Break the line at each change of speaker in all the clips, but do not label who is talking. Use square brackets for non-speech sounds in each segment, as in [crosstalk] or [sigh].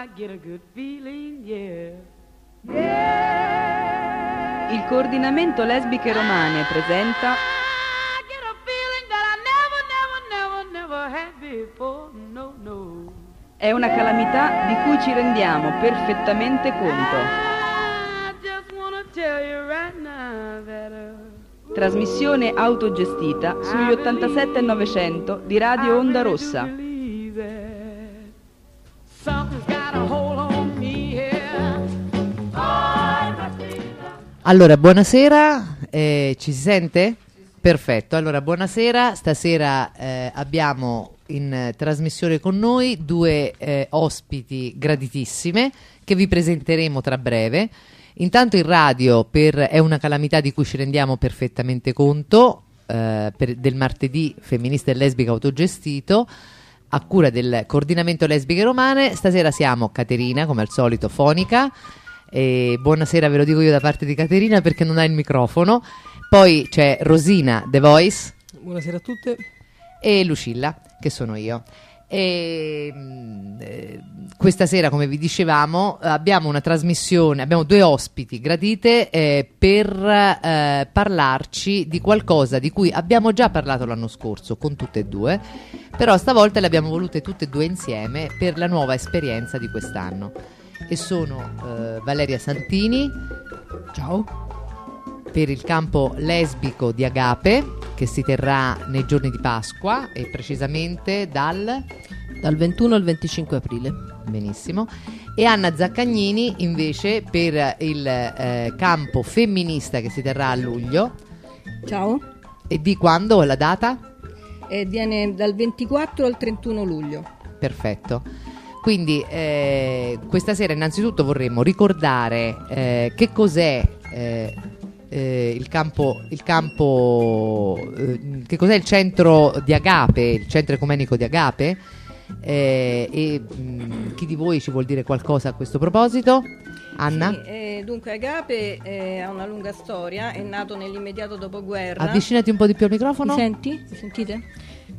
I get a good feeling, yeah.
Il coordinamento lesbiche romane presenta
I get a feeling that I never, never, never, never had before. No, no.
È una calamità di cui ci rendiamo perfettamente conto.
Uh,
Trasmissione autogestita sugli 87 e 900 di Radio Onda Rossa.
Allora, buonasera, eh, ci si sente? Perfetto, allora buonasera, stasera eh, abbiamo in eh, trasmissione con noi due eh, ospiti graditissime che vi presenteremo tra breve. Intanto in radio per È una calamità di cui ci rendiamo perfettamente conto eh, per- del martedì femminista e lesbica autogestito a cura del coordinamento lesbiche romane. Stasera siamo Caterina, come al solito, fonica. E buonasera, ve lo dico io da parte di Caterina perché non ha il microfono. Poi c'è Rosina, The Voice,
Buonasera a tutte.
e Lucilla, che sono io. E, mh, eh, questa sera, come vi dicevamo, abbiamo una trasmissione, abbiamo due ospiti gradite eh, per eh, parlarci di qualcosa di cui abbiamo già parlato l'anno scorso con tutte e due, però stavolta le abbiamo volute tutte e due insieme per la nuova esperienza di quest'anno. E sono eh, Valeria Santini, ciao, per il campo lesbico di Agape che si terrà nei giorni di Pasqua e precisamente dal
Dal 21 al 25 aprile.
benissimo e Anna Zaccagnini invece per il eh, campo femminista che si terrà a luglio
Ciao,
e di quando la data?
e viene dal 24 al 31 luglio.
Perfetto. Quindi eh, questa sera innanzitutto vorremmo ricordare eh, che cos'è eh, eh, il campo, il campo eh, che cos'è il centro di Agape, il centro ecumenico di Agape eh, e mh, chi di voi ci vuol dire qualcosa a questo proposito? Anna?
Sì, eh, dunque Agape eh, ha una lunga storia, è nato nell'immediato dopoguerra.
Avvicinati un po' di più al microfono.
Mi senti? Mi sentite?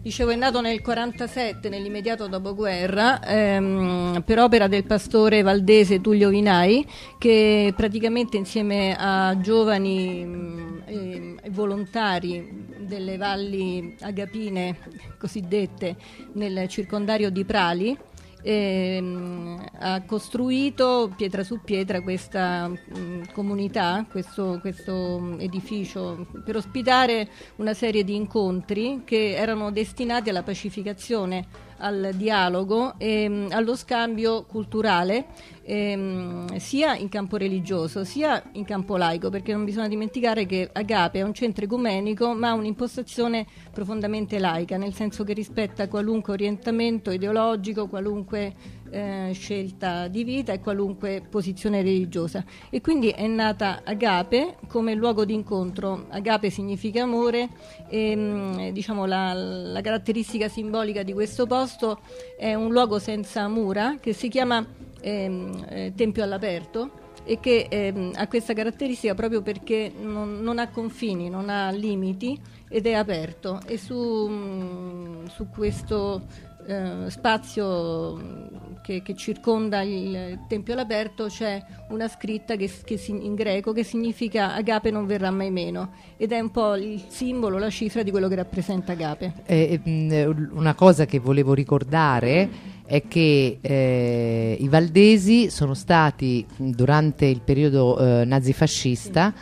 Dicevo, è nato nel 47, nell'immediato dopoguerra, ehm, per opera del pastore valdese Tullio Vinai, che praticamente insieme a giovani mh, e- e volontari delle valli agapine cosiddette nel circondario di Prali, ehm, ha costruito pietra su pietra questa mh, comunità, questo, questo mh, edificio per ospitare una serie di incontri che erano destinati alla pacificazione, al dialogo e mh, allo scambio culturale ehm, sia in campo religioso sia in campo laico perché non bisogna dimenticare che Agape è un centro ecumenico ma ha un'impostazione profondamente laica nel senso che rispetta qualunque orientamento ideologico qualunque eh, scelta di vita e qualunque posizione religiosa. E quindi è nata Agape come luogo di incontro Agape significa amore e mh, diciamo la, la caratteristica simbolica di questo posto è un luogo senza mura che si chiama ehm, eh, Tempio all'aperto e che ehm, ha questa caratteristica proprio perché non, non ha confini, non ha limiti ed è aperto. E su, mh, su questo eh, spazio mh, che, che circonda il Tempio all'aperto c'è una scritta che, che in greco che significa Agape non verrà mai meno ed è un po' il simbolo, la cifra di quello che rappresenta Agape.
Eh, mh, una cosa che volevo ricordare è che eh, i valdesi sono stati durante il periodo eh, nazifascista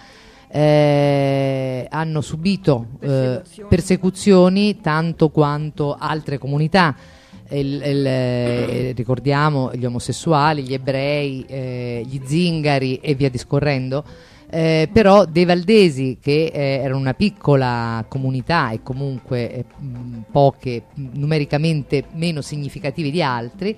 eh, hanno subito eh,
Persecuzioni.
persecuzioni tanto quanto altre comunità. Il- il- eh, ricordiamo gli omosessuali, gli ebrei, eh, gli zingari e via discorrendo. Eh, però dei valdesi che eh, erano una piccola comunità e comunque eh, poche numericamente meno significativi di altri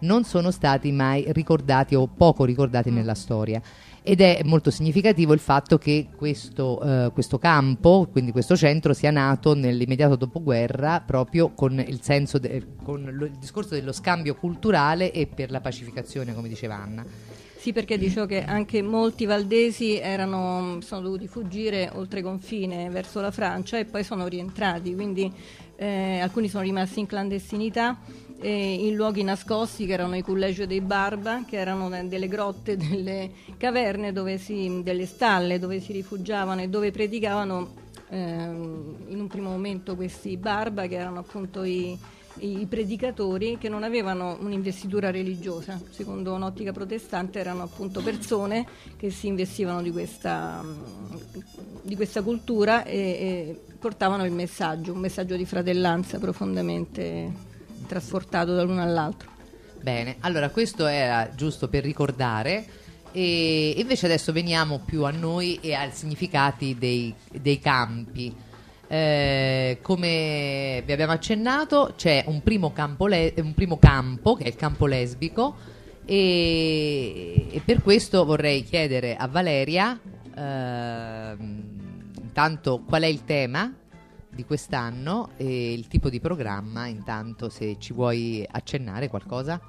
non sono stati mai ricordati o poco ricordati nella storia ed è molto significativo il fatto che questo, eh, questo campo, quindi questo centro, sia nato nell'immediato dopoguerra proprio con il de- con lo- il discorso dello scambio culturale e per la pacificazione, come diceva Anna.
Sì, perché dicevo che anche molti valdesi erano, sono dovuti fuggire oltre confine verso la Francia e poi sono rientrati, quindi eh, alcuni sono rimasti in clandestinità eh, in luoghi nascosti che erano i collegio dei Barba, che erano delle grotte, [laughs] delle caverne, dove si, delle stalle dove si rifugiavano e dove predicavano ehm, in un primo momento questi Barba, che erano appunto i i predicatori che non avevano un'investitura religiosa, secondo un'ottica protestante erano appunto persone che si investivano di questa, di questa cultura e, e, portavano il messaggio, un messaggio di fratellanza profondamente trasportato dall'uno all'altro.
Bene, allora questo era giusto per ricordare e invece adesso veniamo più a noi e ai significati dei, dei campi. Eh, come vi abbiamo accennato, c'è un primo, le- un primo, campo che è il campo lesbico e, e per questo vorrei chiedere a Valeria eh, intanto qual è il tema di quest'anno e il tipo di programma, intanto se ci vuoi accennare qualcosa.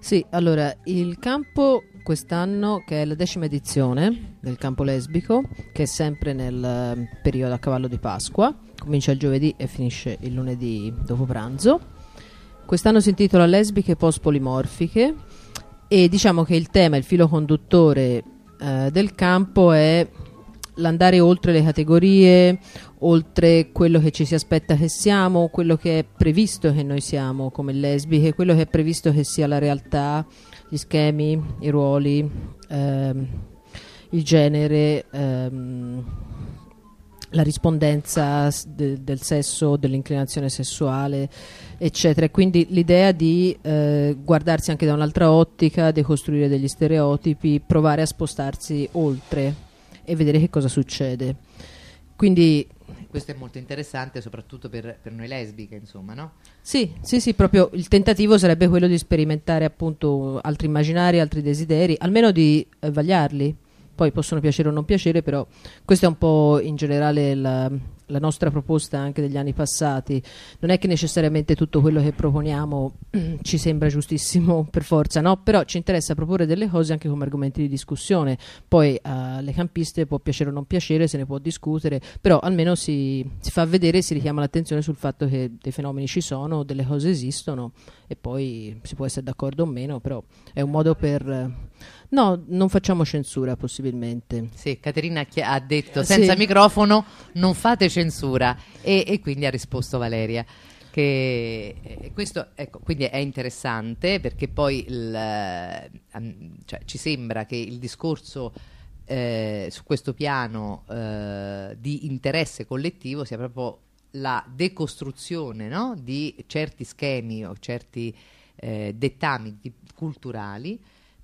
Sì, allora il campo quest'anno, che è la decima edizione del campo lesbico, che è sempre nel eh, periodo a cavallo di Pasqua, comincia il giovedì e finisce il lunedì dopo pranzo. Quest'anno si intitola Lesbiche post-polimorfiche e diciamo che il tema, il filo conduttore eh, del campo è l'andare oltre le categorie, oltre quello che ci si aspetta che siamo, quello che è previsto che noi siamo come lesbiche, quello che è previsto che sia la realtà, gli schemi, i ruoli, ehm, il genere, ehm, la rispondenza de- del sesso, dell'inclinazione sessuale, eccetera. Quindi l'idea di eh, guardarsi anche da un'altra ottica, decostruire degli stereotipi, provare a spostarsi oltre e vedere che cosa succede. Quindi
questo è molto interessante soprattutto per, per, noi lesbiche, insomma, no?
Sì, sì, sì, proprio il tentativo sarebbe quello di sperimentare appunto altri immaginari, altri desideri, almeno di eh, vagliarli. Poi possono piacere o non piacere, però questo è un po' in generale la, la nostra proposta anche degli anni passati. Non è che necessariamente tutto quello che proponiamo [clears throat] ci sembra giustissimo [laughs] per forza, no? Però ci interessa proporre delle cose anche come argomenti di discussione. Poi alle uh, campiste può piacere o non piacere, se ne può discutere, però almeno si, si fa vedere, si richiama l'attenzione sul fatto che dei fenomeni ci sono, delle cose esistono e poi si può essere d'accordo o meno, però è un modo per No, non facciamo censura possibilmente.
Sì, Caterina ha detto senza sì. microfono non fate censura e, e, quindi ha risposto Valeria. Che eh, questo ecco, quindi è interessante perché poi il, eh, cioè, ci sembra che il discorso eh, su questo piano eh, di interesse collettivo sia proprio la decostruzione no? di certi schemi o certi eh, dettami culturali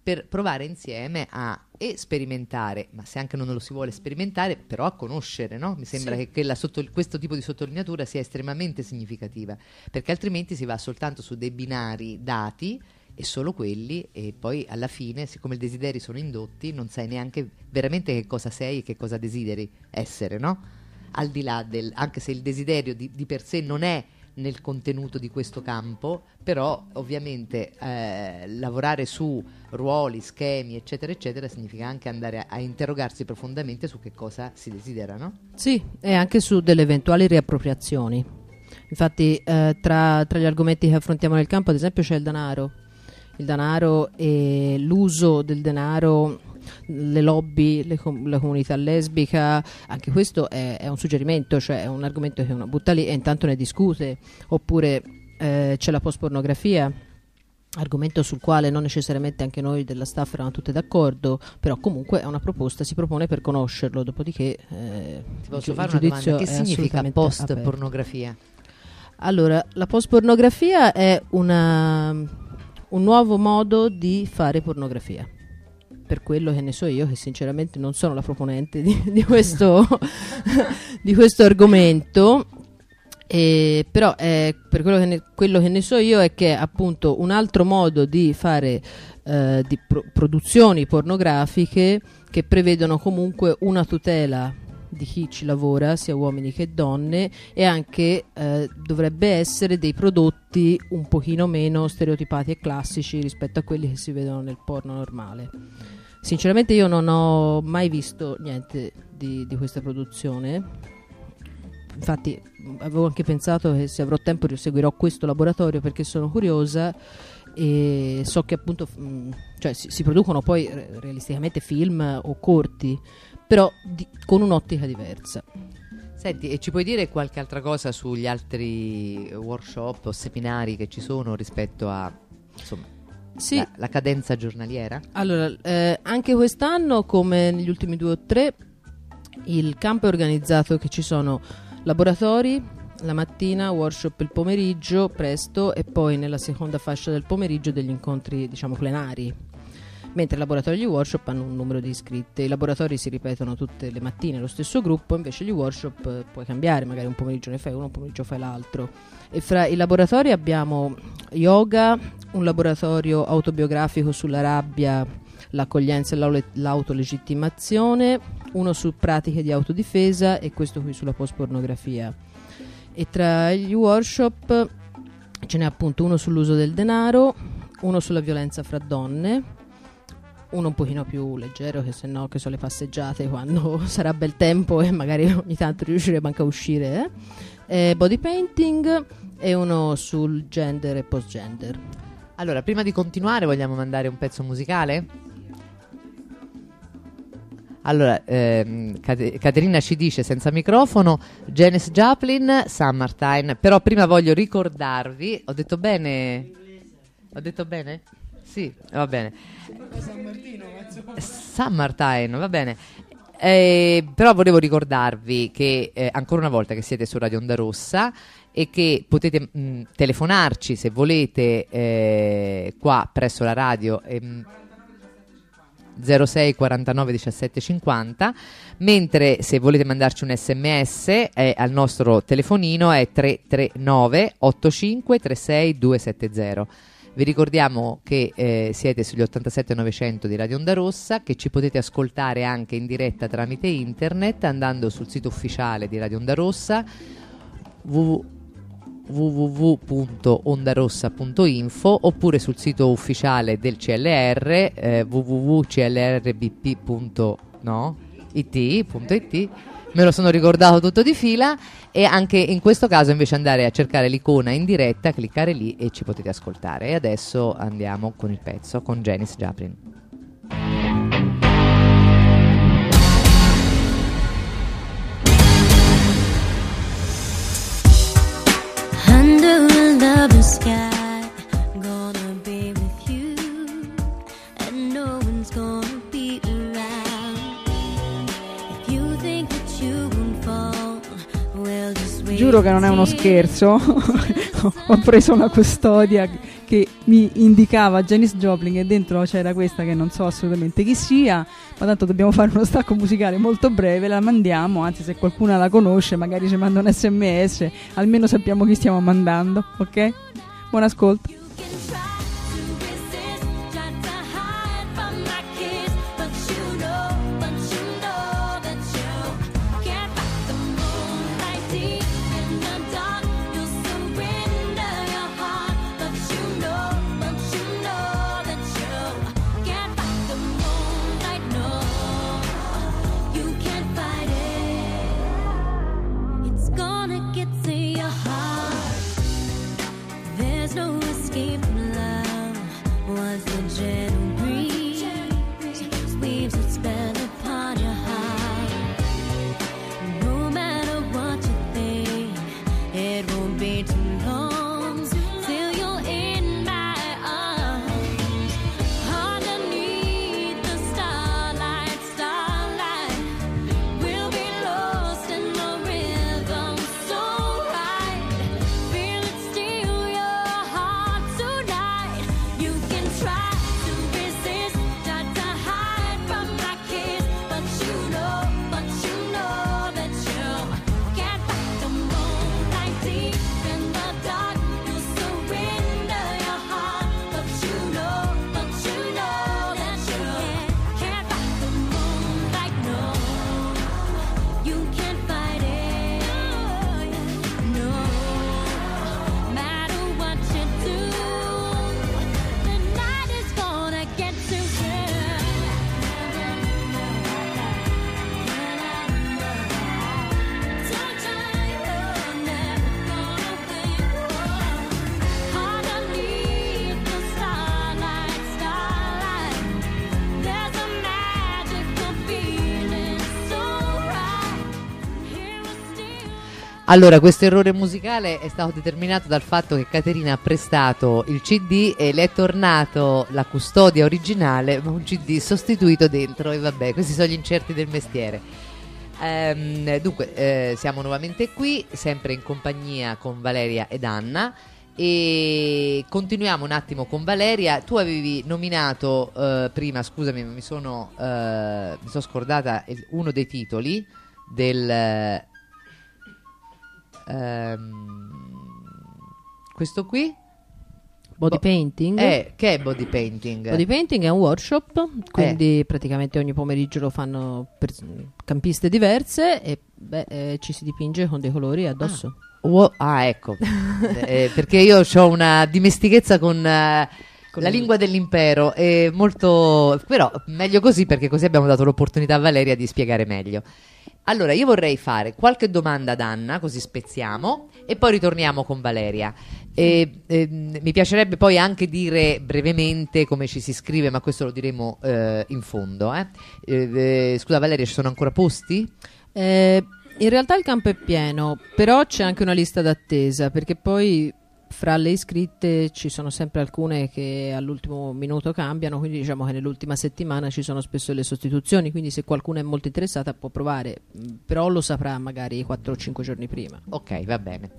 per provare insieme a e sperimentare, ma se anche non lo si vuole sperimentare, però a conoscere, no? Mi sembra sì. che sotto, questo tipo di sottolineatura sia estremamente significativa, perché altrimenti si va soltanto su dei binari dati e solo quelli e poi alla fine, siccome i desideri sono indotti, non sai neanche veramente che cosa sei e che cosa desideri essere, no? Al di là del, anche se il desiderio di, di per sé non è nel contenuto di questo campo, però ovviamente eh, lavorare su ruoli, schemi, eccetera, eccetera, significa anche andare a, a, interrogarsi profondamente su che cosa si desidera, no?
Sì, e anche su delle eventuali riappropriazioni. Infatti eh, tra, tra gli argomenti che affrontiamo nel campo, ad esempio, c'è il denaro. Il denaro e l'uso del denaro le lobby, le com- la comunità lesbica, anche questo è, è, un suggerimento, cioè è un argomento che uno butta lì e intanto ne discute, oppure eh, c'è la post-pornografia, argomento sul quale non necessariamente anche noi della staff erano tutte d'accordo, però comunque è una proposta, si propone per conoscerlo, dopodiché
eh, Ti posso fare una domanda? Che significa post-pornografia?
Allora, la post-pornografia è una, un nuovo modo di fare pornografia per quello che ne so io, che sinceramente non sono la proponente di, di, questo, [laughs] di questo, argomento. Eh, però eh, per quello che, ne, quello che, ne, so io è che appunto un altro modo di fare eh, di pro- produzioni pornografiche che prevedono comunque una tutela di chi ci lavora, sia uomini che donne, e anche eh, dovrebbe essere dei prodotti un pochino meno stereotipati e classici rispetto a quelli che si vedono nel porno normale. Sinceramente io non ho mai visto niente di, di questa produzione. Infatti avevo anche pensato che se avrò tempo seguirò questo laboratorio perché sono curiosa e so che appunto mh, cioè, si, si producono poi re- realisticamente film o corti, però di- con un'ottica diversa.
Senti, e ci puoi dire qualche altra cosa sugli altri workshop o seminari che ci sono rispetto a insomma,
Sì,
la, la cadenza giornaliera?
Allora, eh, anche quest'anno, come negli ultimi due o tre, il campo è organizzato che ci sono laboratori la mattina, workshop il pomeriggio, presto, e poi nella seconda fascia del pomeriggio degli incontri, diciamo, plenari. Mentre i laboratori e workshop hanno un numero di iscritti. I laboratori si ripetono tutte le mattine lo stesso gruppo, invece gli workshop eh, puoi cambiare, magari un pomeriggio ne fai uno, un pomeriggio fai l'altro. E fra i laboratori abbiamo yoga, un laboratorio autobiografico sulla rabbia, l'accoglienza e l'autolegittimazione, uno su pratiche di autodifesa e questo qui sulla postpornografia. E tra gli workshop ce n'è appunto uno sull'uso del denaro, uno sulla violenza fra donne, uno un pochino più leggero che se no che sono le passeggiate quando [laughs] sarà bel tempo e magari ogni tanto riusciremo anche a uscire eh. Eh, body painting e uno sul gender e post gender
Allora, prima di continuare vogliamo mandare un pezzo musicale? Allora, ehm, Cate- Caterina ci dice senza microfono Janis Joplin, Summertime, però prima voglio ricordarvi, ho detto bene? Ho detto bene? Sì, va bene. Summertime, va bene. Eh, però volevo ricordarvi che eh, ancora una volta che siete su Radio Onda Rossa e che potete mh, telefonarci se volete eh, qua presso la radio ehm, 06 49 17 50 mentre se volete mandarci un sms eh, al nostro telefonino è 339 85 36 270 vi ricordiamo che eh, siete sugli 87 900 di Radio Onda Rossa, che ci potete ascoltare anche in diretta tramite internet andando sul sito ufficiale di Radio Onda Rossa www www.ondarossa.info oppure sul sito ufficiale del CLR eh, www.clrbp.it me lo sono ricordato tutto di fila e anche in questo caso invece andare a cercare l'icona in diretta, cliccare lì e ci potete ascoltare. E adesso andiamo con il pezzo con Janis Joplin.
Giuro che non è uno scherzo. [laughs] Ho preso una custodia che mi indicava Janis Joplin e dentro c'era questa che non so assolutamente chi sia, ma tanto dobbiamo fare uno stacco musicale molto breve, la mandiamo, anzi se qualcuno la conosce magari ci manda un sms, almeno sappiamo chi stiamo mandando, ok? Buon ascolto.
wanna
Allora, questo errore musicale è stato determinato dal fatto che Caterina ha prestato il CD e le è tornato la custodia originale, ma un CD sostituito dentro. E vabbè, questi sono gli incerti del mestiere. Ehm, dunque, eh, siamo nuovamente qui, sempre in compagnia con Valeria ed Anna. E continuiamo un attimo con Valeria. Tu avevi nominato eh, prima, scusami, mi sono, eh, mi sono scordata uno dei titoli del. Ehm, questo qui?
Body
Bo-
painting.
Eh, che è body painting?
Body painting è un workshop, quindi praticamente ogni pomeriggio lo fanno per campiste diverse e beh, eh, ci si dipinge con dei colori addosso.
Wo- ah, ecco. [laughs] Eh, perché io ho una dimestichezza con. eh,
Con
la lingua dell'impero è molto però meglio così perché così abbiamo dato l'opportunità a Valeria di spiegare meglio allora io vorrei fare qualche domanda ad Anna così spezziamo e poi ritorniamo con Valeria E, ehm, mi piacerebbe poi anche dire brevemente come ci si iscrive ma questo lo diremo eh, in fondo eh. Eh, eh, scusa Valeria ci sono ancora posti?
Eh, in realtà il campo è pieno, però c'è anche una lista d'attesa perché poi fra le iscritte ci sono sempre alcune che all'ultimo minuto cambiano, quindi diciamo che nell'ultima settimana ci sono spesso le sostituzioni, quindi se qualcuno è molto interessata può provare, mh, però lo saprà magari 4 o 5 giorni prima.
Ok, va bene.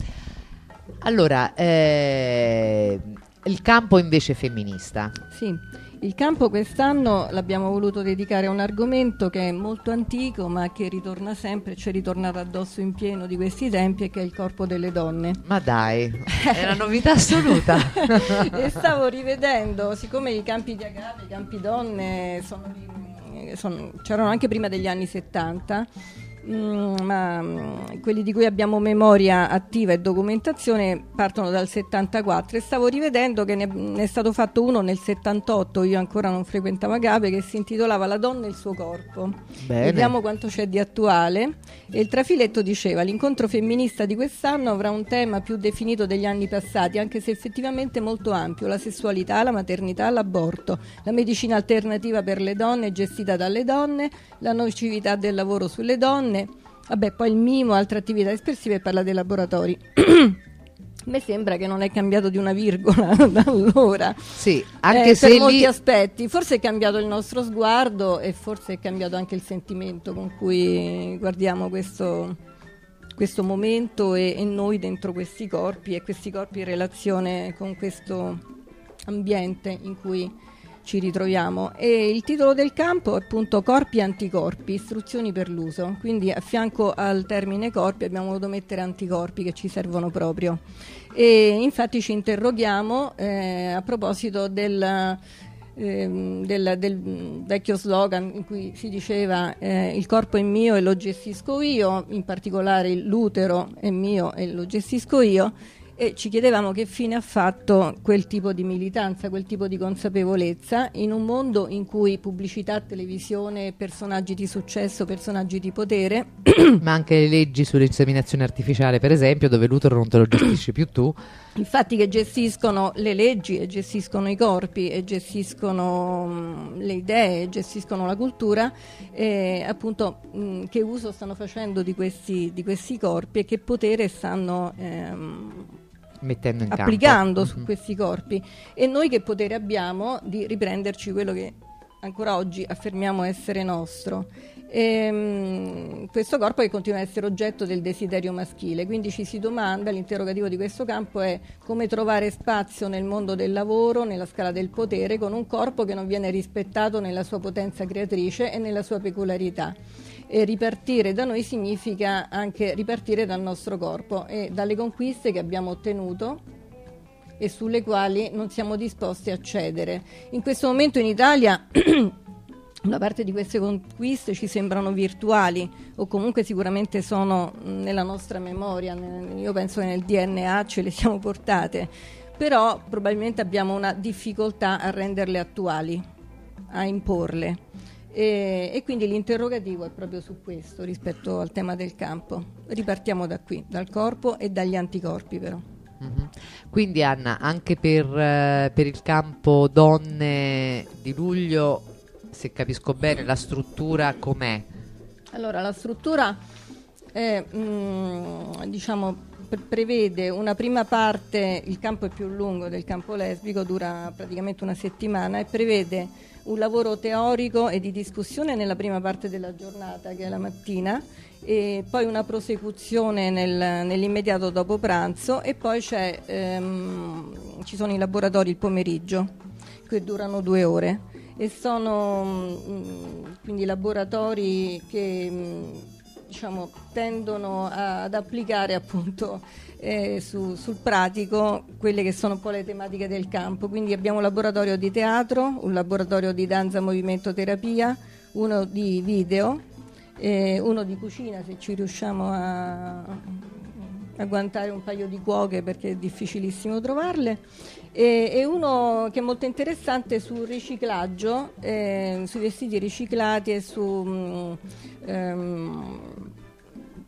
Allora, eh, il campo invece femminista.
Sì, il campo quest'anno l'abbiamo voluto dedicare a un argomento che è molto antico ma che ritorna sempre, ci è ritornato addosso in pieno di questi tempi e che è il corpo delle donne.
Ma dai, [laughs] è una novità assoluta.
e stavo rivedendo, siccome i campi di Agave, i campi donne sono sono- c'erano anche prima degli anni 70, mm, ma mm, quelli di cui abbiamo memoria attiva e documentazione partono dal 74 e stavo rivedendo che ne, ne è stato fatto uno nel 78, io ancora non frequentavo Agave, che si intitolava La donna e il suo corpo.
Bene.
Vediamo quanto c'è di attuale. E il trafiletto diceva: l'incontro femminista di quest'anno avrà un tema più definito degli anni passati, anche se effettivamente molto ampio: la sessualità, la maternità, l'aborto, la medicina alternativa per le donne gestita dalle donne, la nocività del lavoro sulle donne. Vabbè, poi il mimo, altre attività espressive parla dei laboratori. [coughs] Me sembra che non è cambiato di una virgola [laughs] da allora.
Sì, anche
Eh,
se
per molti
lì
aspetti, forse è cambiato il nostro sguardo e forse è cambiato anche il sentimento con cui guardiamo questo, questo momento e, e noi dentro questi corpi e questi corpi in relazione con questo ambiente in cui ci ritroviamo. E il titolo del campo è appunto Corpi e anticorpi, istruzioni per l'uso. Quindi a fianco al termine corpi abbiamo voluto mettere anticorpi che ci servono proprio. E infatti ci interroghiamo eh, a proposito del, ehm, del, del, vecchio slogan in cui si diceva eh, il corpo è mio e lo gestisco io, in particolare l'utero è mio e lo gestisco io e ci chiedevamo che fine ha fatto quel tipo di militanza, quel tipo di consapevolezza in un mondo in cui pubblicità, televisione, personaggi di successo, personaggi di potere [coughs]
ma anche le leggi sull'inseminazione artificiale, per esempio, dove l'utero non te lo gestisci più tu.
Infatti che gestiscono le leggi e gestiscono i corpi e gestiscono mh, le idee, e gestiscono la cultura, e appunto mh, che uso stanno facendo di questi, di questi corpi e che potere stanno ehm,
mettendo in
applicando
campo.
su
Mhm.
questi corpi. E noi che potere abbiamo di riprenderci quello che ancora oggi affermiamo essere nostro. Ehm, questo corpo che continua a essere oggetto del desiderio maschile, quindi ci si domanda, l'interrogativo di questo campo è come trovare spazio nel mondo del lavoro, nella scala del potere, con un corpo che non viene rispettato nella sua potenza creatrice e nella sua peculiarità. E ripartire da noi significa anche ripartire dal nostro corpo e dalle conquiste che abbiamo ottenuto e sulle quali non siamo disposti a cedere. In questo momento in Italia [clears throat] una parte di queste conquiste ci sembrano virtuali o comunque sicuramente sono nella nostra memoria, io penso che nel DNA ce le siamo portate, però probabilmente abbiamo una difficoltà a renderle attuali, a imporle. E, e quindi l'interrogativo è proprio su questo rispetto al tema del campo. Ripartiamo da qui, dal corpo e dagli anticorpi però.
Mhm. Quindi Anna, anche per, eh, per il campo donne di luglio, se capisco bene, la struttura com'è?
Allora, la struttura è, mm, diciamo, prevede una prima parte, il campo è più lungo del campo lesbico, dura praticamente una settimana e prevede un lavoro teorico e di discussione nella prima parte della giornata, che è la mattina, e poi una prosecuzione nel- nell'immediato dopo pranzo e poi ehm, ci sono i laboratori il pomeriggio che durano due ore. E sono mm, quindi laboratori che mm, diciamo, tendono a- ad applicare appunto eh, su- sul pratico quelle che sono un po' le tematiche del campo. Quindi abbiamo un laboratorio di teatro, un laboratorio di danza movimento terapia, uno di video, eh, uno di cucina se ci riusciamo a, agguantare un paio di cuoche perché è difficilissimo trovarle e, e uno che è molto interessante sul riciclaggio, eh, sui vestiti riciclati e su mm, ehm,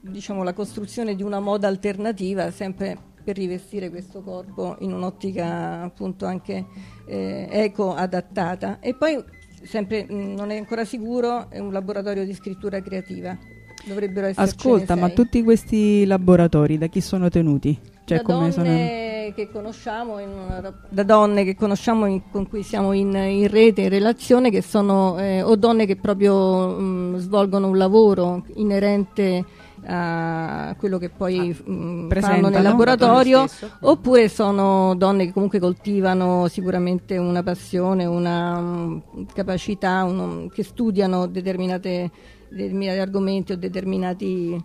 diciamo, la costruzione di una moda alternativa sempre per rivestire questo corpo in un'ottica appunto anche eh, eco adattata. E poi sempre mh, non è ancora sicuro è un laboratorio di scrittura creativa. Dovrebbero essere
Ascolta, ma tutti questi laboratori da chi sono tenuti? Cioè,
da
come sono...
donne che conosciamo in una- da donne che conosciamo in- con cui siamo in, in rete in relazione che sono eh, o donne che proprio mh, svolgono un lavoro inerente a quello che poi mh, fanno
presentano.
nel laboratorio oppure sono donne che comunque coltivano sicuramente una passione, una mh, capacità, uno- che studiano determinate, determinati argomenti o determinati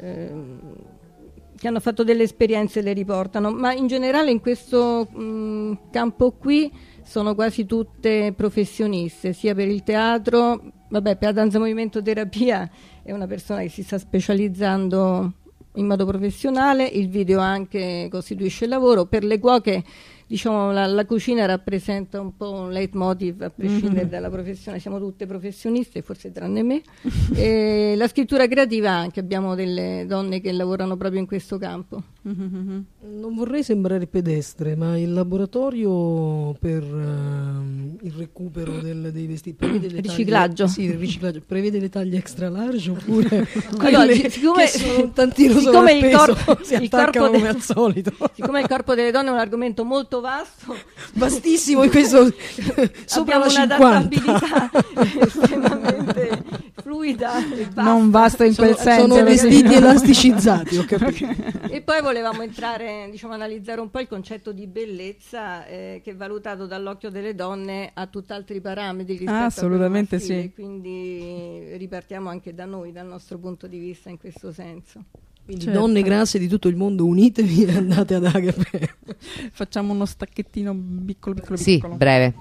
ehm, che hanno fatto delle esperienze e le riportano, ma in generale in questo mh, campo qui sono quasi tutte professioniste, sia per il teatro, vabbè, per la danza movimento terapia è una persona che si sta specializzando in modo professionale, il video anche costituisce lavoro, per le cuoche diciamo la, la cucina rappresenta un po' un leitmotiv a prescindere dalla professione, siamo tutte professioniste, forse tranne me. [laughs] e la scrittura creativa anche, abbiamo delle donne che lavorano proprio in questo campo.
Non vorrei sembrare pedestre, ma il laboratorio per ehm, il recupero del- dei vestiti prevede le
Riciclaggio.
Taglie, sì, il riciclaggio. Prevede le taglie extra large oppure [laughs]
Allora,
quelle
siccome-
che sono un tantino
siccome il corpo- [laughs]
si
il corpo de-
come al solito.
Siccome il corpo delle donne è un argomento molto vasto,
Vastissimo in questo [laughs] [laughs] sopra
abbiamo
la 50.
un'adattabilità [laughs] estremamente fluida e.
Non basta in quel
Sono,
senso.
sono vestiti elasticizzati, ho capito.
E poi volevamo entrare, diciamo, analizzare un po' il concetto di bellezza eh, che valutato dall'occhio delle donne ha tutt'altri parametri rispetto
Ah,
a
assolutamente sì.
Quindi ripartiamo anche da noi, dal nostro punto di vista in questo senso.
Quindi
Certo.
donne grasse di tutto il mondo, unitevi e andate ad Agape.
Facciamo uno stacchettino piccolo, piccolo,
Sì,
piccolo.
breve.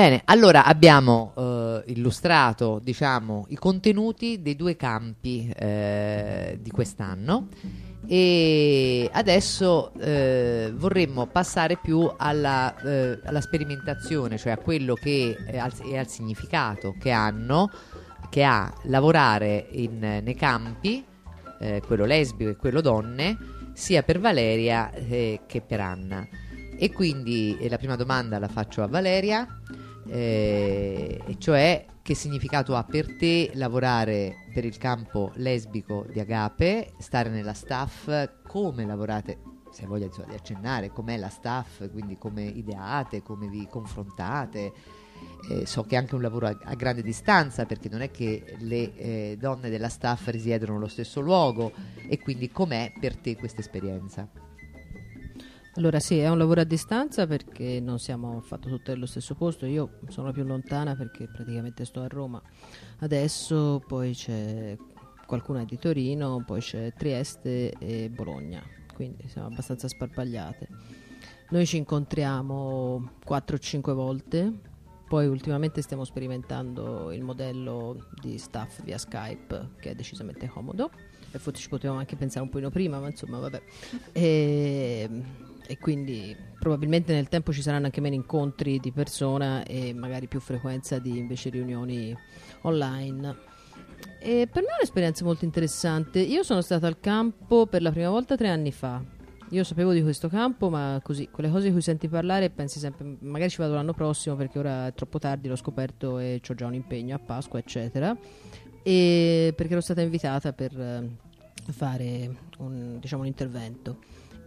Bene, allora abbiamo eh, illustrato, diciamo, i contenuti dei due campi eh, di quest'anno e adesso eh, vorremmo passare più alla, eh, alla sperimentazione, cioè a quello che è al, al significato che hanno, che ha lavorare in- nei campi, eh, quello lesbico e quello donne, sia per Valeria eh, che per Anna. E quindi eh, la prima domanda la faccio a Valeria, eh, cioè che significato ha per te lavorare per il campo lesbico di Agape, stare nella staff, come lavorate, se voglia insomma, di accennare, com'è la staff, quindi come ideate, come vi confrontate? Eh, so che è anche un lavoro a, a grande distanza perché non è che le eh, donne della staff risiedono nello stesso luogo. E quindi com'è per te questa esperienza?
Allora sì, è un lavoro a distanza perché non siamo affatto tutte nello stesso posto, io sono più lontana perché praticamente sto a Roma. Adesso, poi c'è qualcuna di Torino, poi c'è Trieste e Bologna, quindi siamo abbastanza sparpagliate. Noi ci incontriamo 4-5 volte, poi ultimamente stiamo sperimentando il modello di staff via Skype che è decisamente comodo. E forse ci potevamo anche pensare un pochino prima, ma insomma vabbè. E, e quindi probabilmente nel tempo ci saranno anche meno incontri di persona e magari più frequenza di invece riunioni online. E per me è un'esperienza molto interessante. Io sono stata al campo per la prima volta tre anni fa. Io sapevo di questo campo, ma così, quelle cose di cui senti parlare pensi sempre, magari ci vado l'anno prossimo perché ora è troppo tardi, l'ho scoperto e ho già un impegno a Pasqua, eccetera. E perché ero stata invitata per eh, fare un, diciamo, un intervento.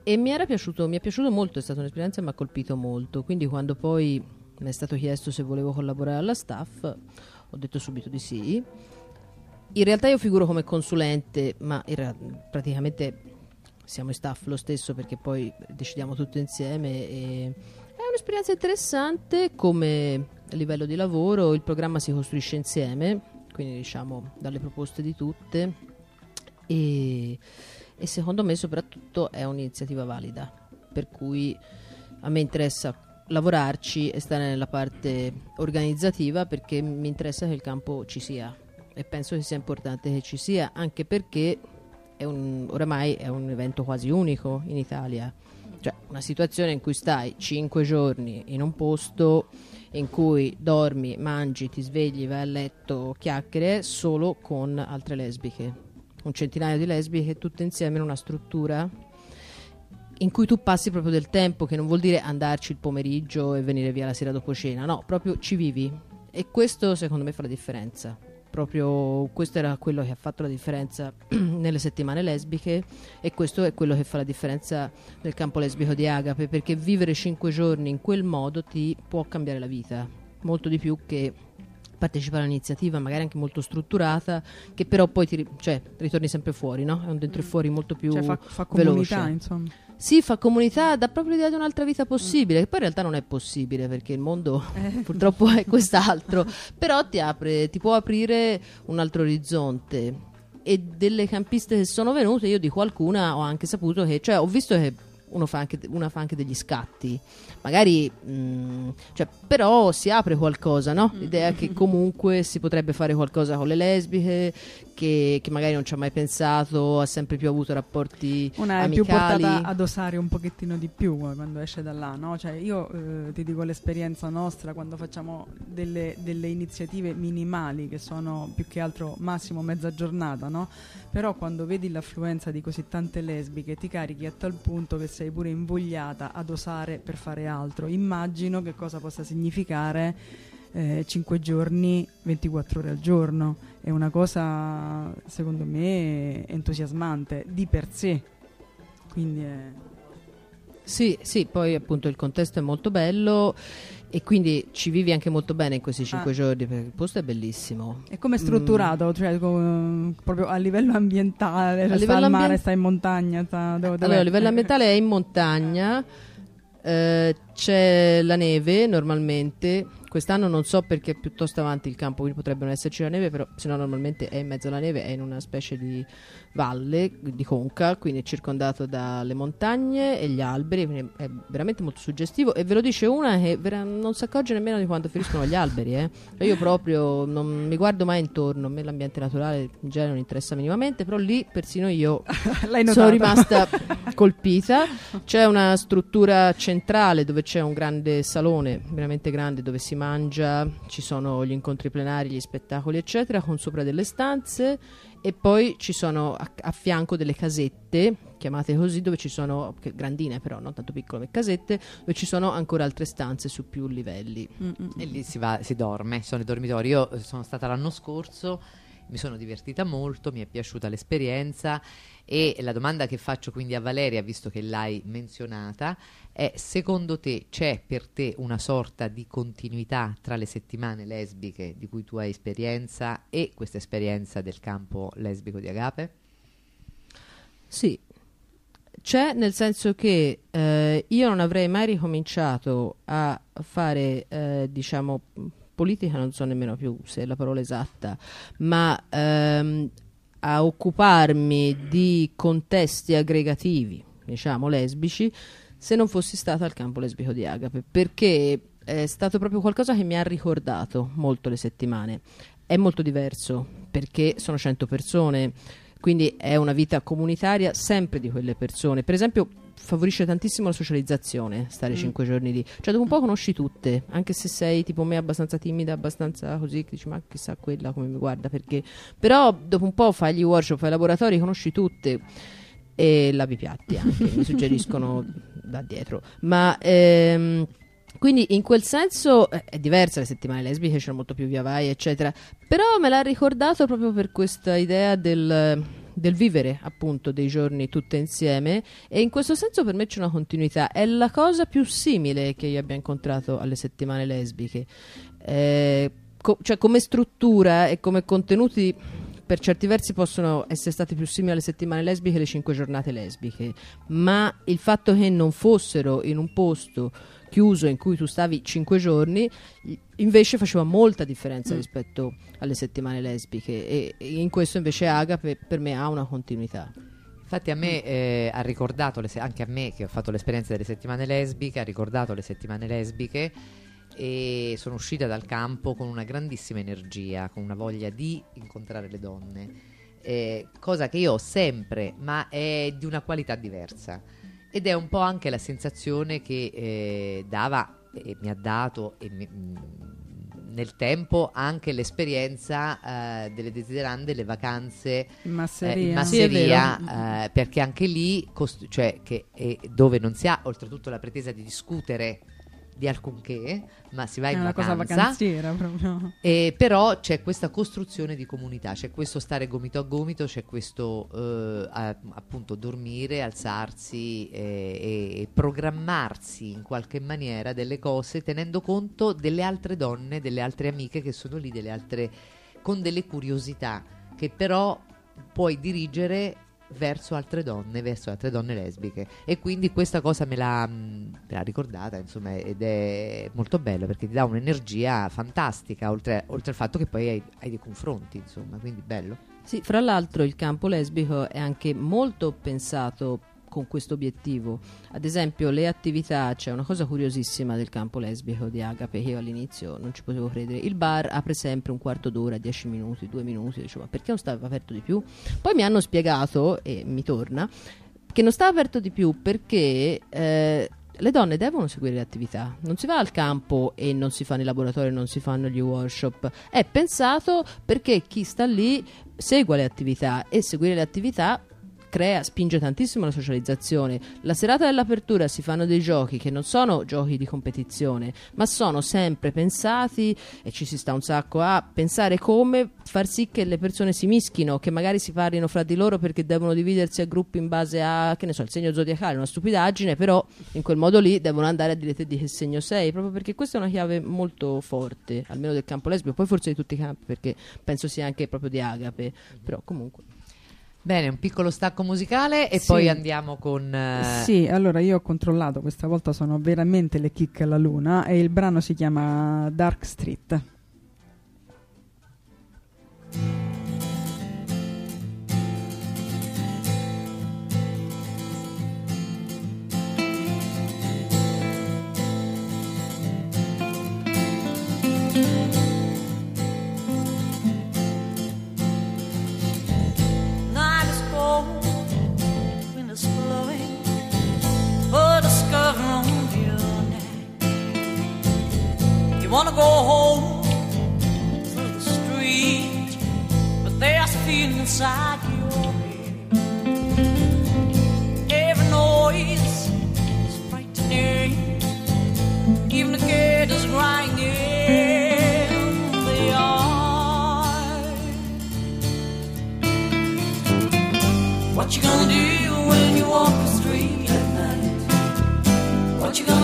E mi era piaciuto, mi è piaciuto molto, è stata un'esperienza che mi ha colpito molto. Quindi quando poi mi è stato chiesto se volevo collaborare alla staff, ho detto subito di sì. In realtà io figuro come consulente, ma rea- praticamente siamo in staff lo stesso perché poi decidiamo tutto insieme è un'esperienza interessante come livello di lavoro, il programma si costruisce insieme, quindi diciamo dalle proposte di tutte e, e secondo me soprattutto è un'iniziativa valida, per cui a me interessa lavorarci e stare nella parte organizzativa perché mi interessa che il campo ci sia. E penso che sia importante che ci sia anche perché è un, oramai è un evento quasi unico in Italia. Cioè una situazione in cui stai 5 giorni in un posto in cui dormi, mangi, ti svegli, vai a letto, chiacchiere solo con altre lesbiche un centinaio di lesbiche tutte insieme in una struttura in cui tu passi proprio del tempo, che non vuol dire andarci il pomeriggio e venire via la sera dopo cena, no, proprio ci vivi. E questo secondo me fa la differenza. Proprio questo era quello che ha fatto la differenza [clears throat] nelle settimane lesbiche e questo è quello che fa la differenza nel campo lesbico di Agape, perché vivere cinque giorni in quel modo ti può cambiare la vita, molto di più che partecipare a un'iniziativa magari anche molto strutturata che però poi ti cioè, ritorni sempre fuori no? è un dentro e fuori molto più
Cioè fa, fa
veloce
comunità, insomma.
sì, fa comunità, dà proprio l'idea di un'altra vita possibile, che poi in realtà non è possibile perché il mondo [laughs] purtroppo è quest'altro, [laughs] però ti apre, ti può aprire un altro orizzonte. E delle campiste che sono venute, io di qualcuna ho anche saputo che, cioè ho visto che fa anche, una fa anche degli scatti, magari, mm, cioè, però si apre qualcosa, no? L'idea che comunque si potrebbe fare qualcosa con le lesbiche, che, che magari non ci ha mai pensato, ha sempre più avuto rapporti
Una è più
amicali.
portata ad osare un pochettino di più eh, quando esce da là, no? Cioè io eh, ti dico l'esperienza nostra quando facciamo delle, delle iniziative minimali che sono più che altro massimo mezza giornata, no? Però quando vedi l'affluenza di così tante lesbiche ti carichi a tal punto che sei pure invogliata ad osare per fare altro. Immagino che cosa possa significare 5 giorni, 24 ore al giorno. È una cosa, secondo me, entusiasmante di per sé. Quindi è...
Sì, sì, poi appunto il contesto è molto bello e quindi ci vivi anche molto bene in questi cinque
Ah.
giorni perché il posto è bellissimo.
E come è strutturato? Cioè, co- proprio a livello ambientale, cioè, sta
livello
al mare,
ambien-
sta in montagna, sta dove, dov'è?
Allora, a livello ambientale è in montagna, [laughs] eh, c'è la neve normalmente. Quest'anno non so perché è piuttosto avanti il campo, quindi potrebbe non esserci la neve, però se no normalmente è in mezzo alla neve, è in una specie di valle, di conca, quindi è circondato dalle montagne e gli alberi, quindi è veramente molto suggestivo e ve lo dice una che vera- non si accorge nemmeno di quanto feriscono gli alberi. eh. Cioè io proprio non mi guardo mai intorno, a me l'ambiente naturale in genere non interessa minimamente, però lì persino io [laughs] sono rimasta colpita. C'è una struttura centrale dove c'è un grande salone, veramente grande, dove si mangia, ci sono gli incontri plenari, gli spettacoli, eccetera, con sopra delle stanze e poi ci sono a, a fianco delle casette, chiamate così, dove ci sono, che- grandine però, non tanto piccole come casette, dove ci sono ancora altre stanze su più livelli.
Mm, mm.
E lì si, va, si dorme, sono i dormitori. Io sono stata l'anno scorso mi sono divertita molto, mi è piaciuta l'esperienza e la domanda che faccio quindi a Valeria, visto che l'hai menzionata, è secondo te c'è per te una sorta di continuità tra le settimane lesbiche di cui tu hai esperienza e questa esperienza del campo lesbico di Agape?
Sì, c'è nel senso che eh, io non avrei mai ricominciato a fare, eh, diciamo, politica, non so nemmeno più se è la parola esatta, ma ehm, a occuparmi di contesti aggregativi, diciamo, lesbici, se non fossi stata al campo lesbico di Agape, perché è stato proprio qualcosa che mi ha ricordato molto le settimane. È molto diverso perché sono 100 persone, quindi è una vita comunitaria sempre di quelle persone. Per esempio, favorisce tantissimo la socializzazione stare
Mm.
cinque giorni lì. Cioè, dopo un po' conosci tutte, anche se sei tipo me abbastanza timida, abbastanza così, che dici ma chissà quella come mi guarda perché. Però dopo un po' fai gli workshop, fai i laboratori, conosci tutte. E lavi piatti anche, mi [laughs] suggeriscono da dietro. Ma ehm, quindi in quel senso eh, è diversa le settimane lesbiche, c'era molto più via vai, eccetera. Però me l'ha ricordato proprio per questa idea del, del vivere appunto dei giorni tutte insieme e in questo senso per me c'è una continuità. È la cosa più simile che io abbia incontrato alle settimane lesbiche. Eh, co- cioè come struttura e come contenuti per certi versi possono essere state più simili alle settimane lesbiche e le cinque giornate lesbiche, ma il fatto che non fossero in un posto chiuso in cui tu stavi cinque giorni i- invece faceva molta differenza rispetto alle settimane lesbiche e, e in questo invece Agape per me ha una continuità.
Infatti a me eh, ha ricordato, se- anche a me che ho fatto l'esperienza delle settimane lesbiche, ha ricordato le settimane lesbiche e sono uscita dal campo con una grandissima energia, con una voglia di incontrare le donne, eh, cosa che io ho sempre, ma è di una qualità diversa. Ed è un po' anche la sensazione che eh, dava e mi ha dato e mi- mm, nel tempo anche l'esperienza eh, delle desiderande, le vacanze
In
eh,
masseria.
in
Sì, è
masseria, eh, perché anche lì, cost- cioè che è dove non si ha oltretutto la pretesa di discutere di alcunché, ma si va
è
in
una cosa
vacanza.
vacanziera proprio.
E però c'è questa costruzione di comunità, c'è questo stare gomito a gomito, c'è questo eh, a- appunto dormire, alzarsi eh, e, e programmarsi in qualche maniera delle cose tenendo conto delle altre donne, delle altre amiche che sono lì, delle altre con delle curiosità che però puoi dirigere verso altre donne, verso altre donne lesbiche. E quindi questa cosa me l'ha, mh, me l'ha ricordata insomma ed è molto bello perché ti dà un'energia fantastica oltre, oltre al fatto che poi hai, hai dei confronti insomma quindi bello.
Sì, fra l'altro il campo lesbico è anche molto pensato con questo obiettivo. Ad esempio, le attività, c'è una cosa curiosissima del campo lesbico di Agape che io all'inizio non ci potevo credere. Il bar apre sempre un quarto d'ora, dieci minuti, due minuti, dicevo, perché non stava aperto di più? Poi mi hanno spiegato, e mi torna, che non sta aperto di più perché eh, le donne devono seguire le attività. Non si va al campo e non si fanno i laboratori, non si fanno gli workshop. È pensato perché chi sta lì segua le attività e seguire le attività crea, spinge tantissimo la socializzazione. La serata dell'apertura si fanno dei giochi che non sono giochi di competizione, ma sono sempre pensati e ci si sta un sacco a pensare come far sì che le persone si mischino, che magari si parlino fra di loro perché devono dividersi a gruppi in base a, che ne so, il segno zodiacale, una stupidaggine, però in quel modo lì devono andare a dire te di che segno sei, proprio perché questa è una chiave molto forte, almeno del campo lesbico, poi forse di tutti i campi, perché penso sia anche proprio di Agape, però comunque.
Bene un piccolo stacco musicale e
Sì.
poi andiamo con eh,
Sì, allora io ho controllato, questa volta sono veramente le chicche alla luna e il brano si chiama Dark Street.
Night wanna go home through the street, but there's a feeling inside your head. Every noise is frightening, even the gate is grinding. They are. What you gonna do when you walk the street at night? What you gonna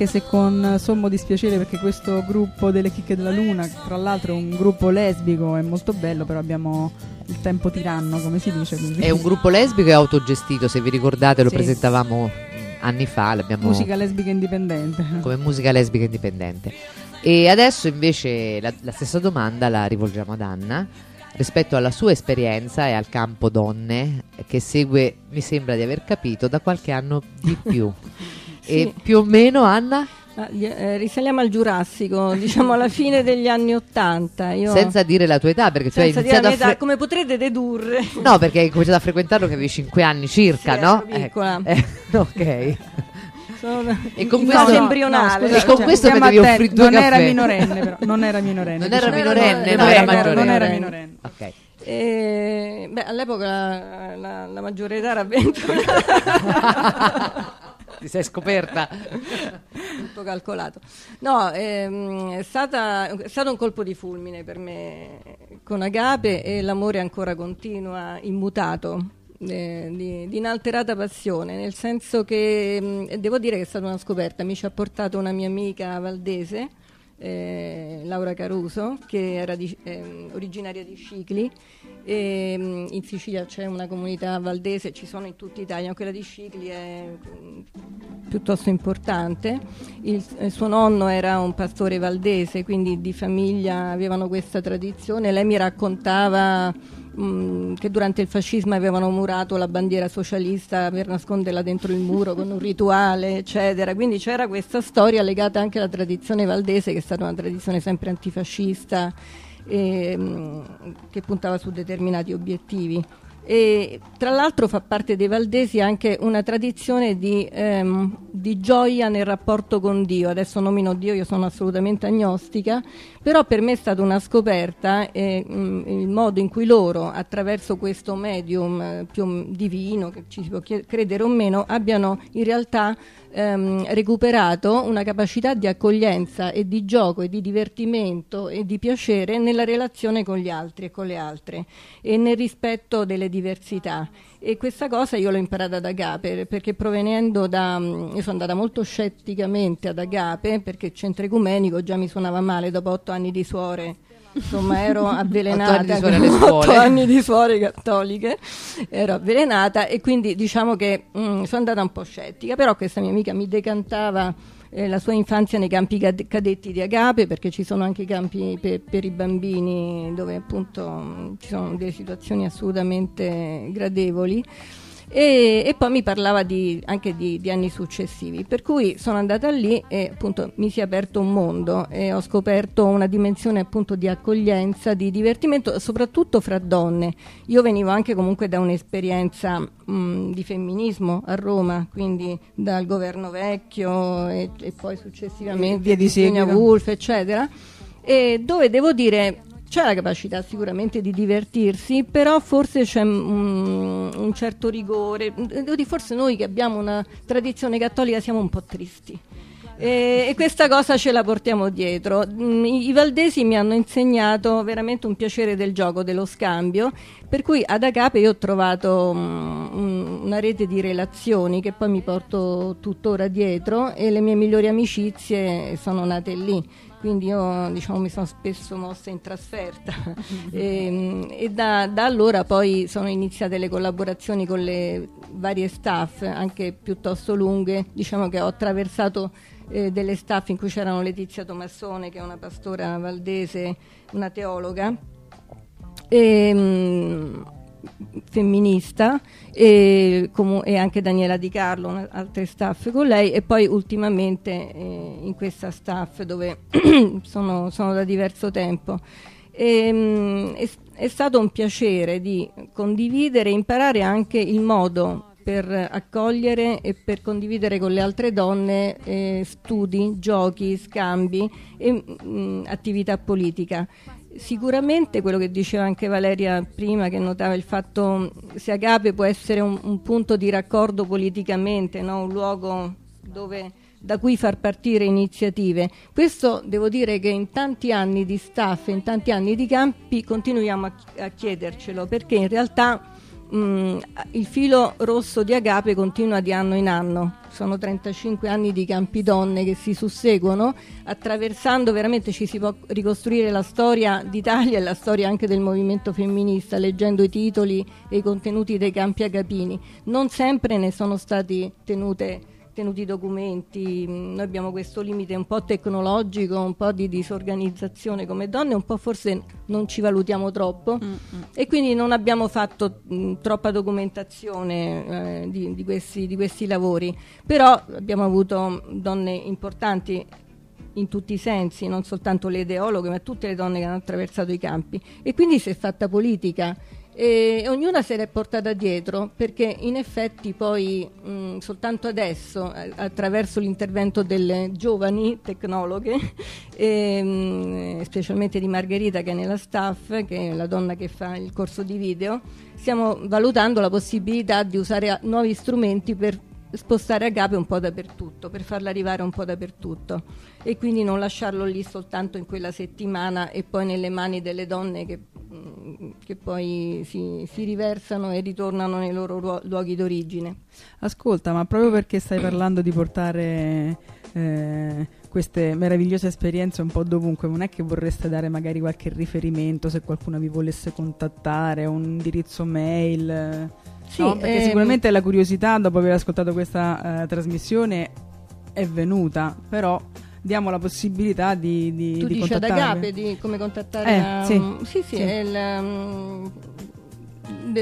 Anche se con sommo dispiacere perché questo gruppo delle chicche della luna, tra l'altro è un gruppo lesbico, è molto bello, però abbiamo il tempo tiranno, come si dice. quindi-
È un gruppo lesbico e autogestito, se vi ricordate lo
Sì.
presentavamo anni fa, l'abbiamo
Musica lesbica indipendente.
come musica lesbica indipendente. E adesso invece la, la stessa domanda la rivolgiamo ad Anna rispetto alla sua esperienza e al campo donne che segue, mi sembra di aver capito, da qualche anno di più. [laughs] E
Sì.
più o meno Anna,
eh, risaliamo al Giurassico, [laughs] diciamo alla fine degli anni Ottanta. Io,
senza dire la tua età, perché tu hai iniziato a
età, come potrete dedurre.
No, perché hai cominciato a frequentarlo che avevi 5 anni circa,
Sì,
no?
ero piccola.
Eh, [laughs] ok.
Sono
E con questo-
fase
no,
embrionale.
scusa, E con questo
stiamo
vedevi
attenti,
offrire
non era
caffè.
minorenne, però. Non era minorenne.
Non era
diciamo.
minorenne,
no,
era
era-.
Non era
minorenne.
minorenne.
Ok.
Eh, beh, all'epoca la, la- la maggiore età era 21 [laughs]
Ti sei scoperta? [laughs]
tutto calcolato. No, ehm, è, stata- è stato un colpo di fulmine per me con Agape e l'amore ancora continua, immutato. eh, di, di inalterata passione, nel senso che mh, devo dire che è stata una scoperta. Mi ci ha portato una mia amica valdese, eh, Laura Caruso, che era di- ehm, originaria di Scicli. E, mh, in Sicilia c'è una comunità valdese, ci sono in tutta Italia, quella di Scicli è mh, piuttosto importante. Il, eh, suo nonno era un pastore valdese, quindi di famiglia avevano questa tradizione. Lei mi raccontava mh, che durante il fascismo avevano murato la bandiera socialista per nasconderla dentro il muro con un rituale, eccetera. Quindi c'era questa storia legata anche alla tradizione valdese, che è stata una tradizione sempre antifascista e, mh, che puntava su determinati obiettivi. E tra l'altro fa parte dei valdesi anche una tradizione di, ehm, di gioia nel rapporto con Dio. Adesso nomino Dio, io sono assolutamente agnostica, però per me è stata una scoperta eh, mh, il modo in cui loro, attraverso questo medium eh, più divino, che ci si può credere o meno, abbiano in realtà ehm, recuperato una capacità di accoglienza e di gioco e di divertimento e di piacere nella relazione con gli altri e con le altre e nel rispetto delle diversità. E questa cosa io l'ho imparata ad Agape perché provenendo da. mm, Io sono andata molto scetticamente ad Agape perché il centro ecumenico già mi suonava male dopo otto anni di suore. Insomma, ero [laughs] avvelenata.
anni
con [laughs]
scuole.
otto anni di suore cattoliche, ero avvelenata e quindi diciamo che mm, sono andata un po' scettica, però questa mia amica mi decantava eh, la sua infanzia nei campi cad- cadetti di Agape, perché ci sono anche i campi pe- per i bambini dove appunto mm, ci sono delle situazioni assolutamente gradevoli. E, e poi mi parlava di- anche di, di anni successivi, per cui sono andata lì e appunto mi si è aperto un mondo e ho scoperto una dimensione appunto di accoglienza, di divertimento, soprattutto fra donne. Io venivo anche comunque da un'esperienza mh, di femminismo a Roma, quindi dal governo vecchio e, e poi successivamente
Via di
Virginia. Woolf, eccetera, e dove devo dire c'è la capacità sicuramente di divertirsi, però forse c'è mm, un certo rigore. Forse noi che abbiamo una tradizione cattolica siamo un po' tristi. E, e questa cosa ce la portiamo dietro. Mm, I, I valdesi mi hanno insegnato veramente un piacere del gioco, dello scambio, per cui ad Agape io ho trovato un- una rete di relazioni che poi mi porto tuttora dietro e le mie migliori amicizie sono nate lì. Quindi io diciamo, mi sono spesso mossa in trasferta. [laughs] E, e da, da allora poi sono iniziate le collaborazioni con le varie staff, anche piuttosto lunghe, diciamo che ho attraversato eh, delle staff in cui c'erano Letizia Tomassone che è una pastora valdese, una teologa, e, mm, femminista e, e anche Daniela Di Carlo, altre staff con lei e poi ultimamente eh, in questa staff dove [clears throat] sono, sono da diverso tempo. E, mm, è, è stato un piacere di condividere e imparare anche il modo per accogliere e per condividere con le altre donne eh, studi, giochi, scambi e mm, attività politica. Sicuramente quello che diceva anche Valeria prima, che notava il fatto se Agape può essere un, un punto di raccordo politicamente, no? un luogo dove, da cui far partire iniziative. Questo devo dire che in tanti anni di staff, in tanti anni di campi continuiamo a, a chiedercelo, perché in realtà Mm, il filo rosso di Agape continua di anno in anno. Sono 35 anni di campi donne che si susseguono, attraversando veramente ci si può ricostruire la storia d'Italia e la storia anche del movimento femminista, leggendo i titoli e i contenuti dei campi agapini. Non sempre ne sono stati tenute tenuti i documenti, Mm, noi abbiamo questo limite un po' tecnologico, un po' di disorganizzazione come donne, un po' forse non ci valutiamo troppo e quindi non abbiamo fatto mh, troppa documentazione eh, di, di questi, di questi lavori, però abbiamo avuto donne importanti in tutti i sensi, non soltanto le ideologhe, ma tutte le donne che hanno attraversato i campi. E quindi si è fatta politica e ognuna se l'è portata dietro perché in effetti poi mh, soltanto adesso attraverso l'intervento delle giovani tecnologhe [laughs] e, mh, specialmente di Margherita che è nella staff che è la donna che fa il corso di video stiamo valutando la possibilità di usare nuovi strumenti per spostare Agape un po' dappertutto, per farla arrivare un po' dappertutto e quindi non lasciarlo lì soltanto in quella settimana e poi nelle mani delle donne che, mm, che poi si, si riversano e ritornano nei loro luoghi d'origine.
Ascolta, ma proprio perché stai parlando di portare eh, queste meravigliose esperienze un po' dovunque, non è che vorreste dare magari qualche riferimento se qualcuno vi volesse contattare, un indirizzo mail?
Sì,
no? Perché
ehm,
sicuramente la curiosità dopo aver ascoltato questa eh, trasmissione è venuta, però diamo la possibilità di, di,
Tu
di
dici ad. Agape di come contattare
Eh,
la-
sì.
mm, sì, sì,
Sì.
il, de-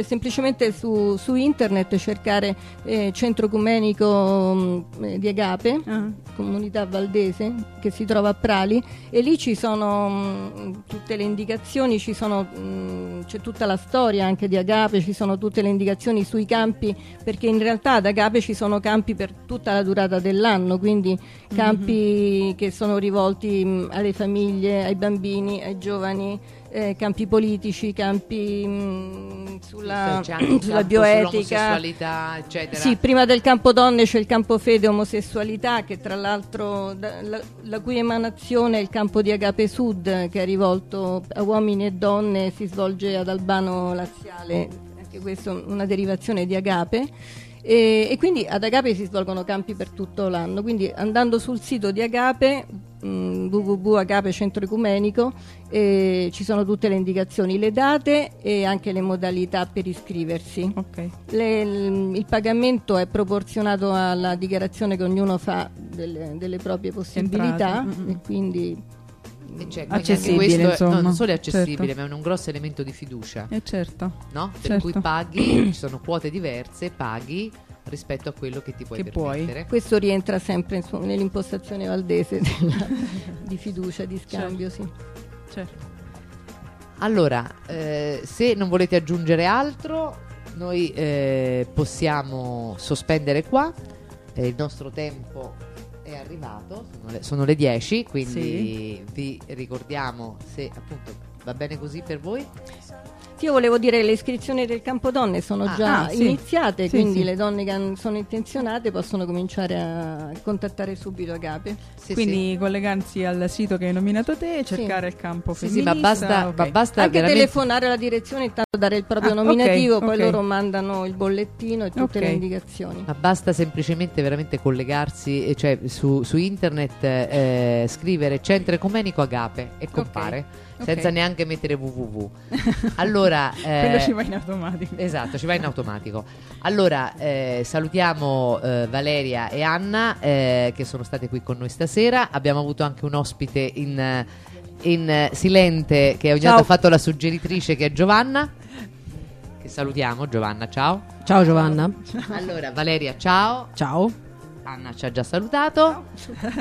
semplicemente su, su internet cercare eh, centro ecumenico mm, eh, di Agape
Ah.
comunità valdese che si trova a Prali e lì ci sono mh, tutte le indicazioni, ci sono, mh, c'è tutta la storia anche di Agape, ci sono tutte le indicazioni sui campi perché in realtà ad Agape ci sono campi per tutta la durata dell'anno, quindi campi che sono rivolti mh, alle famiglie, ai bambini, ai giovani. Eh, campi politici, campi mh, sulla, [clears throat]
un
sulla
campo
bioetica,
sull'omosessualità, eccetera.
sì, prima del campo donne c'è il campo fede omosessualità, che tra l'altro da- la, la cui emanazione è il campo di Agape Sud, che è rivolto a uomini e donne, si svolge ad Albano Laziale, anche questa è una derivazione di Agape. E, e quindi ad Agape si svolgono campi per tutto l'anno. Quindi andando sul sito di Agape, mh, www.agape centro ecumenico, eh, ci sono tutte le indicazioni, le date e anche le modalità per iscriversi.
Ok.
Le- il, il pagamento è proporzionato alla dichiarazione che ognuno fa delle, delle proprie possibilità
Entrate, mm, mm.
e quindi
E quindi
Accessibile,
anche questo,
insomma.
no, non solo è accessibile,
Certo.
ma è un grosso elemento di fiducia,
Eh certo.
no? Per
Certo.
cui paghi, [clears throat] ci sono quote diverse, paghi rispetto a quello che ti puoi
Che puoi.
permettere.
questo rientra sempre insomma, nell'impostazione valdese della- [laughs] di fiducia, di scambio. Sì.
certo.
Allora, eh, se non volete aggiungere altro, noi eh, possiamo sospendere qua. Eh, il nostro tempo è arrivato, sono le, sono le 10, quindi vi ricordiamo se appunto va bene così per voi.
Sì, io volevo dire che le iscrizioni del Campodonne sono
Ah,
già
ah, sì.
iniziate,
Sì,
quindi
sì.
le donne che sono intenzionate possono cominciare a contattare subito Agape.
Sì,
Quindi collegarsi al sito che hai nominato te, cercare il campo
sì. Sì, sì,
femminista.
ma basta,
ok.
ma basta
Anche
veramente...
telefonare alla direzione, intanto dare il proprio
Ah,
nominativo,
ok,
poi
ok.
loro mandano il bollettino e tutte le indicazioni.
Ma basta semplicemente veramente collegarsi, cioè su, su internet eh, scrivere centro ecumenico Agape e compare,
ok.
senza neanche mettere www. Allora, eh, [laughs]
Quello ci va in automatico.
Esatto, ci va in automatico. Allora, eh, salutiamo eh, Valeria e Anna eh, che sono state qui con noi stasera. Abbiamo avuto anche un ospite in, eh, in, eh, silente che ogni
Ciao.
tanto ha fatto la suggeritrice che è Giovanna. Che salutiamo, Giovanna, ciao.
Ciao Giovanna.
Allora, Valeria, ciao.
Ciao.
Anna ci ha già salutato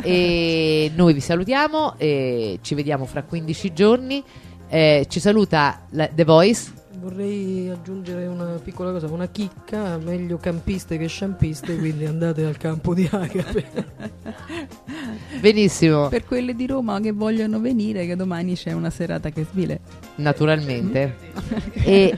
e noi vi salutiamo e ci vediamo fra 15 giorni. Eh, ci saluta la- The Voice.
Vorrei aggiungere una piccola cosa, una chicca, meglio campiste che sciampiste, quindi andate al campo di Agape. [laughs]
Benissimo,
Per quelle di Roma che vogliono venire, che domani c'è una serata che svile.
naturalmente. [laughs] e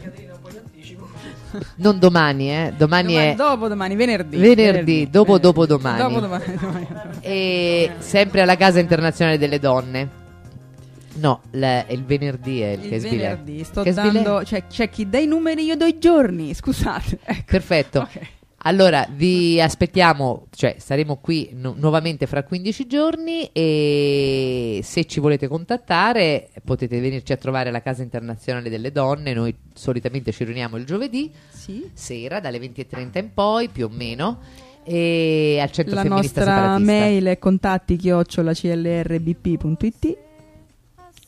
non domani, eh. Domani,
Domani-
è
dopo domani, venerdì.
Venerdì, dopo-
venerdì.
dopo domani.
Dopo domani. domani.
e sempre alla Casa Internazionale delle Donne. No, la- il venerdì è il,
Il
che svile.
venerdì sto
Che
dando, cioè, c'è chi dà i numeri, io do i giorni. Scusate. Ecco.
Perfetto.
Ok.
Allora, vi aspettiamo, cioè saremo qui nu- nuovamente fra 15 giorni e se ci volete contattare potete venirci a trovare alla Casa Internazionale delle Donne, noi solitamente ci riuniamo il giovedì
Sì.
sera dalle 20.30 in poi più o meno e al centro
La
femminista
nostra
separatista.
mail è contatti chiocciolaclrbp.it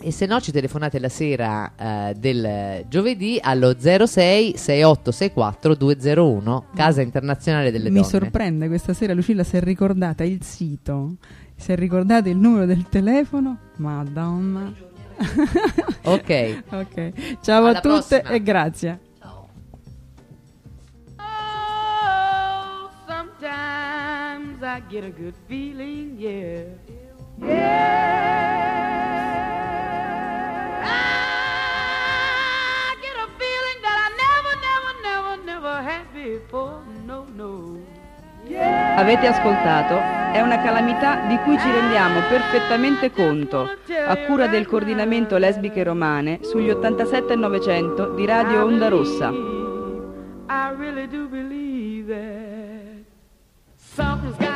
E se no ci telefonate la sera eh, del giovedì allo 06 6864 201 Casa Internazionale delle
Mi
Donne.
sorprende questa sera Lucilla si è ricordata il sito, si è ricordata il numero del telefono. Madonna. [laughs]
Ok.
ok. Ciao
Alla
a tutte
prossima.
e grazie.
Oh, sometimes I get a good feeling, yeah. Yeah.
Avete ascoltato? È una calamità di cui ci rendiamo perfettamente conto, a cura del coordinamento lesbiche romane sugli 87 e 900 di Radio Onda Rossa.
I really do believe that something's got